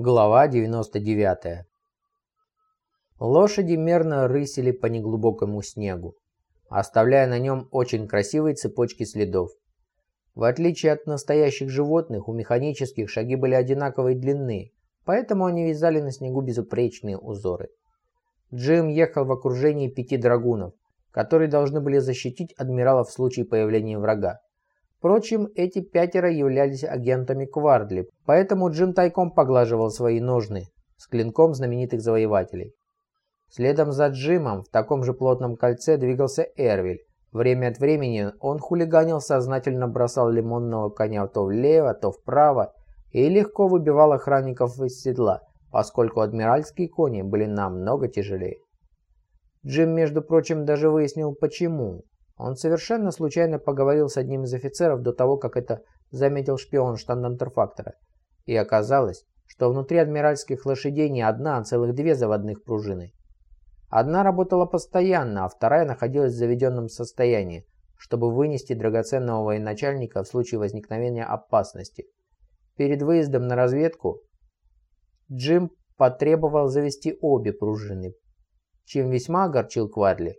Глава 99. Лошади мерно рысили по неглубокому снегу, оставляя на нем очень красивые цепочки следов. В отличие от настоящих животных, у механических шаги были одинаковой длины, поэтому они вязали на снегу безупречные узоры. Джим ехал в окружении пяти драгунов, которые должны были защитить адмирала в случае появления врага. Впрочем, эти пятеро являлись агентами Квардли, поэтому Джим тайком поглаживал свои ножны с клинком знаменитых завоевателей. Следом за Джимом в таком же плотном кольце двигался Эрвиль. Время от времени он хулиганил, сознательно бросал лимонного коня то влево, то вправо и легко выбивал охранников из седла, поскольку адмиральские кони были намного тяжелее. Джим, между прочим, даже выяснил почему. Он совершенно случайно поговорил с одним из офицеров до того, как это заметил шпион штандантерфактора. И оказалось, что внутри адмиральских лошадей не одна, а целых две заводных пружины. Одна работала постоянно, а вторая находилась в заведенном состоянии, чтобы вынести драгоценного военачальника в случае возникновения опасности. Перед выездом на разведку Джим потребовал завести обе пружины, чем весьма огорчил Квадли.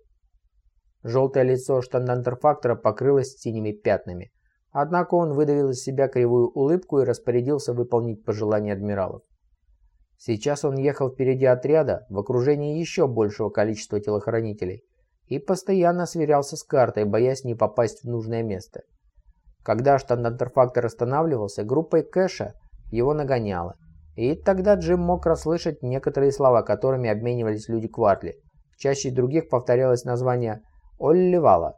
Желтое лицо штандантерфактора покрылось синими пятнами. Однако он выдавил из себя кривую улыбку и распорядился выполнить пожелания адмиралов. Сейчас он ехал впереди отряда в окружении еще большего количества телохранителей и постоянно сверялся с картой, боясь не попасть в нужное место. Когда штандантерфактор останавливался, группа Кэша его нагоняла. И тогда Джим мог расслышать некоторые слова, которыми обменивались люди Квартли. Чаще других повторялось название Олливала.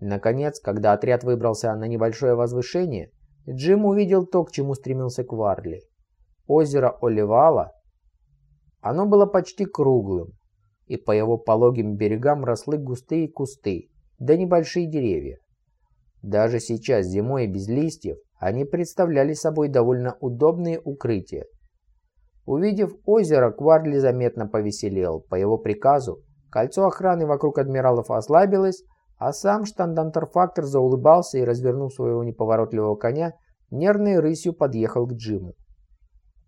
Наконец, когда отряд выбрался на небольшое возвышение, Джим увидел то, к чему стремился Кварли. Озеро Оливала, оно было почти круглым, и по его пологим берегам росли густые кусты, да небольшие деревья. Даже сейчас, зимой без листьев, они представляли собой довольно удобные укрытия. Увидев озеро, Кварли заметно повеселел. По его приказу Кольцо охраны вокруг адмиралов ослабилось, а сам штандантерфактор заулыбался и, развернув своего неповоротливого коня, нервной рысью подъехал к Джиму.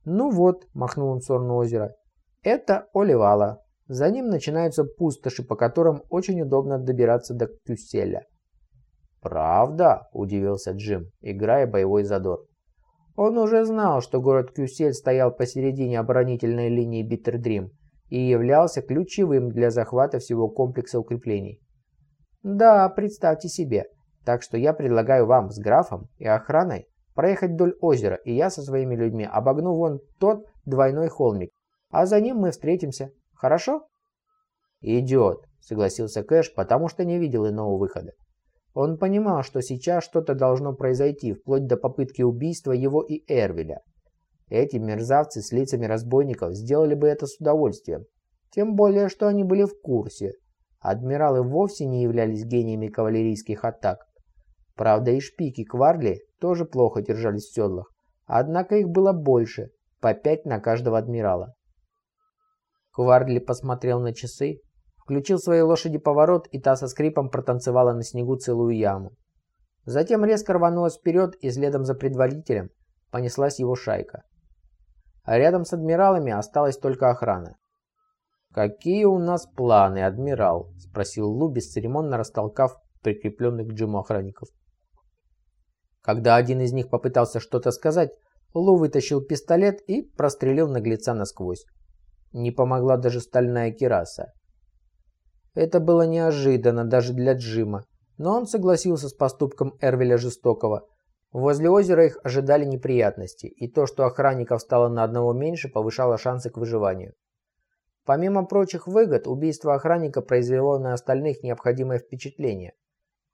«Ну вот», — махнул он в сторону озера, — «это Оливала. За ним начинаются пустоши, по которым очень удобно добираться до Кюселя». «Правда?» – удивился Джим, играя боевой задор. Он уже знал, что город Кюсель стоял посередине оборонительной линии Биттердрим, и являлся ключевым для захвата всего комплекса укреплений. Да, представьте себе. Так что я предлагаю вам с графом и охраной проехать вдоль озера, и я со своими людьми обогну вон тот двойной холмик, а за ним мы встретимся. Хорошо? Идет, согласился Кэш, потому что не видел иного выхода. Он понимал, что сейчас что-то должно произойти, вплоть до попытки убийства его и Эрвеля. Эти мерзавцы с лицами разбойников сделали бы это с удовольствием. Тем более, что они были в курсе. Адмиралы вовсе не являлись гениями кавалерийских атак. Правда, и шпики Кварли тоже плохо держались в седлах. Однако их было больше, по пять на каждого адмирала. Кварли посмотрел на часы, включил своей лошади поворот, и та со скрипом протанцевала на снегу целую яму. Затем резко рванулась вперед, и следом за предводителем понеслась его шайка а рядом с адмиралами осталась только охрана. «Какие у нас планы, адмирал?» – спросил Лу, бесцеремонно растолкав прикрепленных к Джиму охранников. Когда один из них попытался что-то сказать, Лу вытащил пистолет и прострелил наглеца насквозь. Не помогла даже стальная кираса. Это было неожиданно даже для Джима, но он согласился с поступком Эрвеля Жестокого – Возле озера их ожидали неприятности, и то, что охранников стало на одного меньше, повышало шансы к выживанию. Помимо прочих выгод, убийство охранника произвело на остальных необходимое впечатление.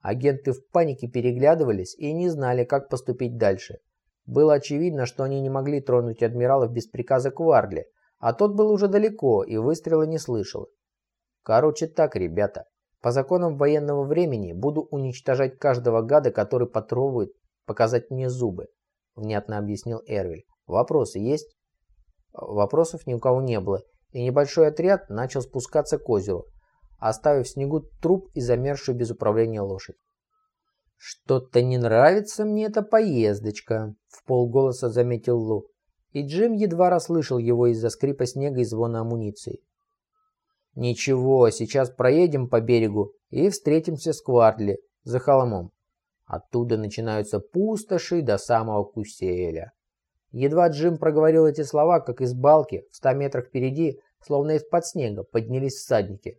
Агенты в панике переглядывались и не знали, как поступить дальше. Было очевидно, что они не могли тронуть адмиралов без приказа Кварли, а тот был уже далеко и выстрела не слышал. Короче так, ребята. По законам военного времени буду уничтожать каждого гада, который потрогает показать мне зубы», — внятно объяснил Эрвиль. «Вопросы есть?» Вопросов ни у кого не было, и небольшой отряд начал спускаться к озеру, оставив в снегу труп и замерзшую без управления лошадь. «Что-то не нравится мне эта поездочка», — в полголоса заметил Лу. и Джим едва расслышал его из-за скрипа снега и звона амуниции. «Ничего, сейчас проедем по берегу и встретимся с Квартли, за холмом. Оттуда начинаются пустоши до самого Куселя». Едва Джим проговорил эти слова, как из балки в ста метрах впереди, словно из-под снега, поднялись всадники.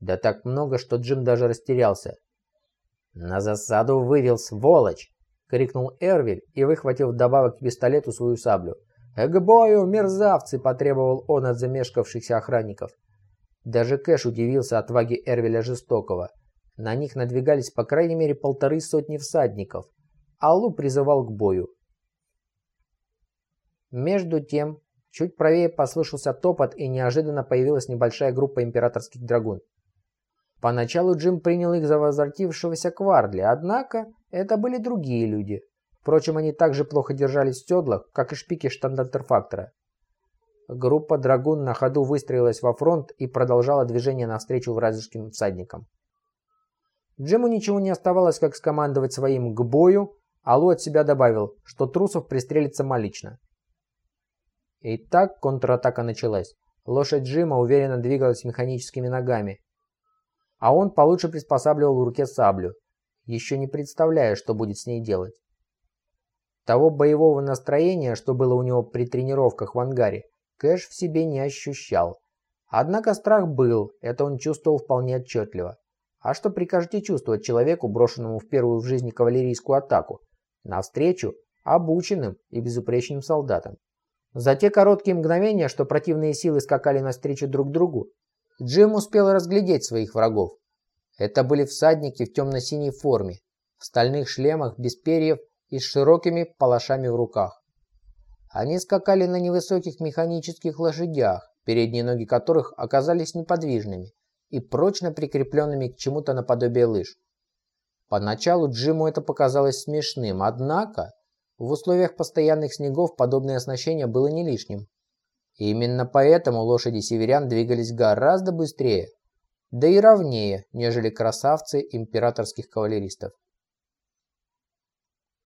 Да так много, что Джим даже растерялся. «На засаду вывел, сволочь!» — крикнул Эрвиль и выхватил вдобавок к пистолету свою саблю. «Э, «К бою, мерзавцы!» — потребовал он от замешкавшихся охранников. Даже Кэш удивился отваге Эрвиля Жестокого. На них надвигались по крайней мере полторы сотни всадников. Аллу призывал к бою. Между тем, чуть правее послышался топот и неожиданно появилась небольшая группа императорских драгун. Поначалу Джим принял их за возвратившегося Квардли, однако это были другие люди. Впрочем, они также плохо держались в седлах, как и шпики штандартерфактора. Группа драгун на ходу выстроилась во фронт и продолжала движение навстречу вражеским всадникам. Джиму ничего не оставалось, как скомандовать своим к бою, а Лу от себя добавил, что трусов пристрелит самолично. И так контратака началась. Лошадь Джима уверенно двигалась механическими ногами, а он получше приспосабливал в руке саблю, еще не представляя, что будет с ней делать. Того боевого настроения, что было у него при тренировках в ангаре, Кэш в себе не ощущал. Однако страх был, это он чувствовал вполне отчетливо. А что прикажете чувствовать человеку, брошенному в первую в жизни кавалерийскую атаку, навстречу обученным и безупречным солдатам? За те короткие мгновения, что противные силы скакали навстречу друг другу, Джим успел разглядеть своих врагов. Это были всадники в темно-синей форме, в стальных шлемах без перьев и с широкими палашами в руках. Они скакали на невысоких механических лошадях, передние ноги которых оказались неподвижными и прочно прикрепленными к чему-то наподобие лыж. Поначалу Джиму это показалось смешным, однако в условиях постоянных снегов подобное оснащение было не лишним. И именно поэтому лошади северян двигались гораздо быстрее, да и ровнее, нежели красавцы императорских кавалеристов.